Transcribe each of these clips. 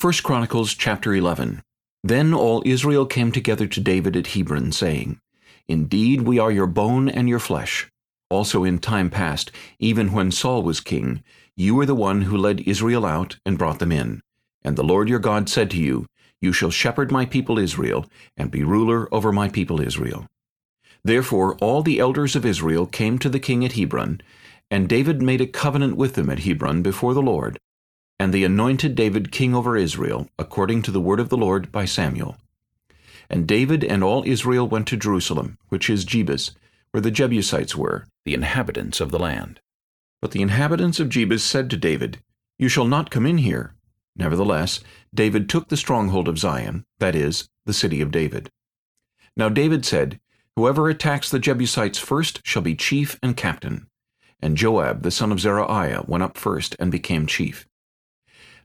1 Chronicles chapter 11 Then all Israel came together to David at Hebron, saying, Indeed we are your bone and your flesh. Also in time past, even when Saul was king, you were the one who led Israel out and brought them in. And the Lord your God said to you, You shall shepherd my people Israel, and be ruler over my people Israel. Therefore all the elders of Israel came to the king at Hebron, and David made a covenant with them at Hebron before the Lord. And they anointed David king over Israel, according to the word of the Lord by Samuel. And David and all Israel went to Jerusalem, which is Jebus, where the Jebusites were, the inhabitants of the land. But the inhabitants of Jebus said to David, You shall not come in here. Nevertheless, David took the stronghold of Zion, that is, the city of David. Now David said, Whoever attacks the Jebusites first shall be chief and captain. And Joab the son of Zeruiah went up first and became chief.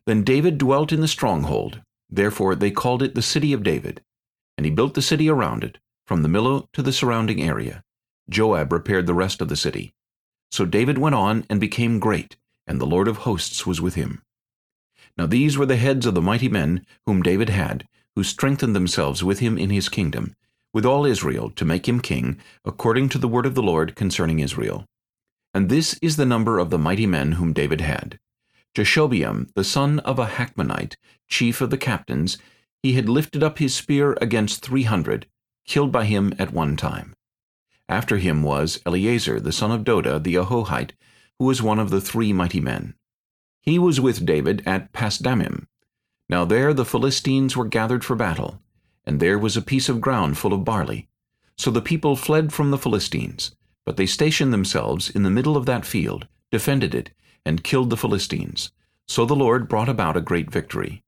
Then David dwelt in the stronghold, therefore they called it the city of David. And he built the city around it, from the Millo to the surrounding area. Joab repaired the rest of the city. So David went on and became great, and the Lord of hosts was with him. Now these were the heads of the mighty men whom David had, who strengthened themselves with him in his kingdom, with all Israel, to make him king, according to the word of the Lord concerning Israel. And this is the number of the mighty men whom David had. Jashobeam, the son of a Hachmonite, chief of the captains, he had lifted up his spear against three hundred, killed by him at one time. After him was Eleazar, the son of Dodo, the Ahohite, who was one of the three mighty men. He was with David at Pasdammim. Now there the Philistines were gathered for battle, and there was a piece of ground full of barley. So the people fled from the Philistines, but they stationed themselves in the middle of that field, defended it, and killed the Philistines. So the Lord brought about a great victory.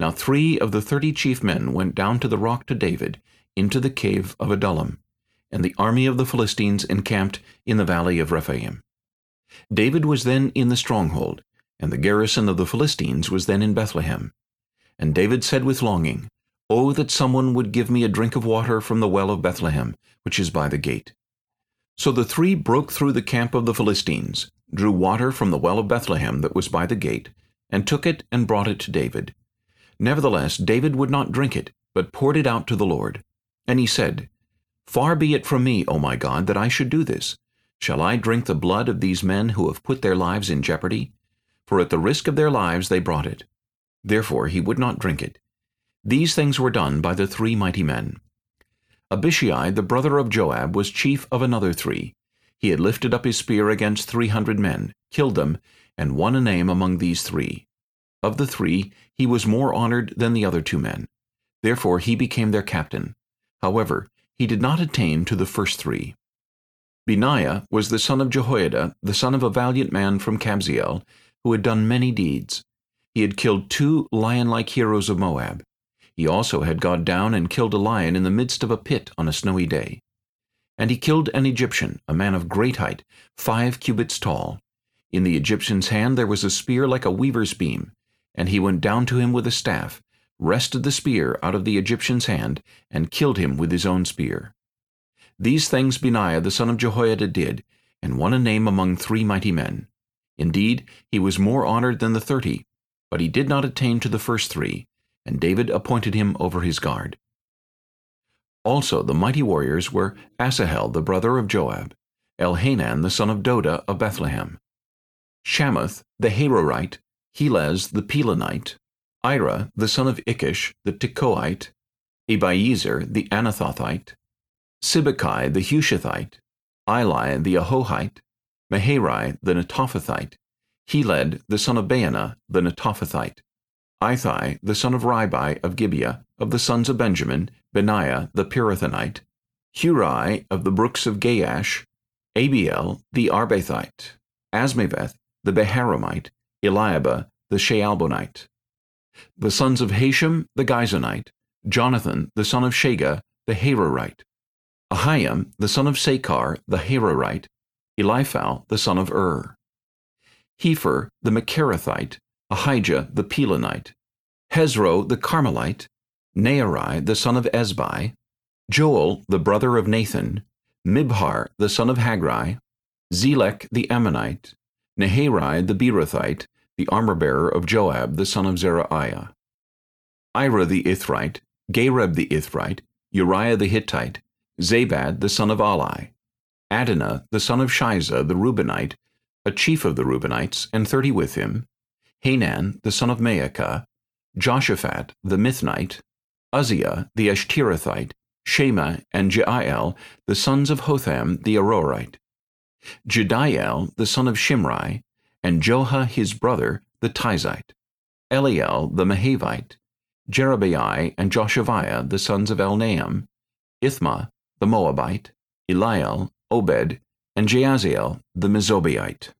Now three of the thirty chief men went down to the rock to David, into the cave of Adullam, and the army of the Philistines encamped in the valley of Rephaim. David was then in the stronghold, and the garrison of the Philistines was then in Bethlehem. And David said with longing, Oh, that someone would give me a drink of water from the well of Bethlehem, which is by the gate. So the three broke through the camp of the Philistines, drew water from the well of Bethlehem that was by the gate, and took it and brought it to David. Nevertheless David would not drink it, but poured it out to the Lord. And he said, Far be it from me, O my God, that I should do this. Shall I drink the blood of these men who have put their lives in jeopardy? For at the risk of their lives they brought it. Therefore he would not drink it. These things were done by the three mighty men. Abishai, the brother of Joab, was chief of another three. He had lifted up his spear against three hundred men, killed them, and won a name among these three. Of the three, he was more honored than the other two men. Therefore he became their captain. However, he did not attain to the first three. Benaiah was the son of Jehoiada, the son of a valiant man from Kabzeel, who had done many deeds. He had killed two lion-like heroes of Moab. He also had gone down and killed a lion in the midst of a pit on a snowy day. And he killed an Egyptian, a man of great height, five cubits tall. In the Egyptian's hand there was a spear like a weaver's beam, and he went down to him with a staff, wrested the spear out of the Egyptian's hand, and killed him with his own spear. These things Benaiah the son of Jehoiada did, and won a name among three mighty men. Indeed, he was more honored than the thirty, but he did not attain to the first three, and David appointed him over his guard. Also the mighty warriors were Asahel the brother of Joab, Elhanan the son of Dodo of Bethlehem, Shammoth the Harorite, Helez the Pelonite, Ira the son of Ikkesh the Tekoite, Abiezer the Anathothite, Sibbechai the Hushathite, Ilai the Ahohite, Maharai the Netophathite, Heled the son of Baanah the Netophathite, Ithai, the son of Ribai of Gibeah, of the sons of Benjamin, Benaiah the Pirathonite, Hurai of the brooks of Gaash, Abiel the Arbathite, Azmaveth the Baharumite, Eliahba the Shaalbonite. The sons of Hashem the Gizonite, Jonathan the son of Shageh the Harorite, Ahiam the son of Sacar the Harorite, Eliphal the son of Ur. Hepher the Mecherathite, Ahijah the Pelonite, Hezro the Carmelite, Naarai the son of Ezbai, Joel the brother of Nathan, Mibhar the son of Hagri, Zelek the Ammonite, Naharai the Berothite, the armor-bearer of Joab the son of Zeruiah, Ira the Ithrite, Gareb the Ithrite, Uriah the Hittite, Zabad the son of Ahlai, Adina the son of Shiza the Reubenite, a chief of the Reubenites, and thirty with him, Hanan the son of Maachah, Joshaphat the Mithnite, Uzzia the Ashterathite, Shama and Jeiel, the sons of Hotham the Aroerite, Jediael the son of Shimri, and Joha his brother, the Tizite, Eliel the Mahavite, Jerahmeel and Joshaviah the sons of Elnaam, Ithmah the Moabite, Eliel, Obed, and Jaasiel the Mezobaite.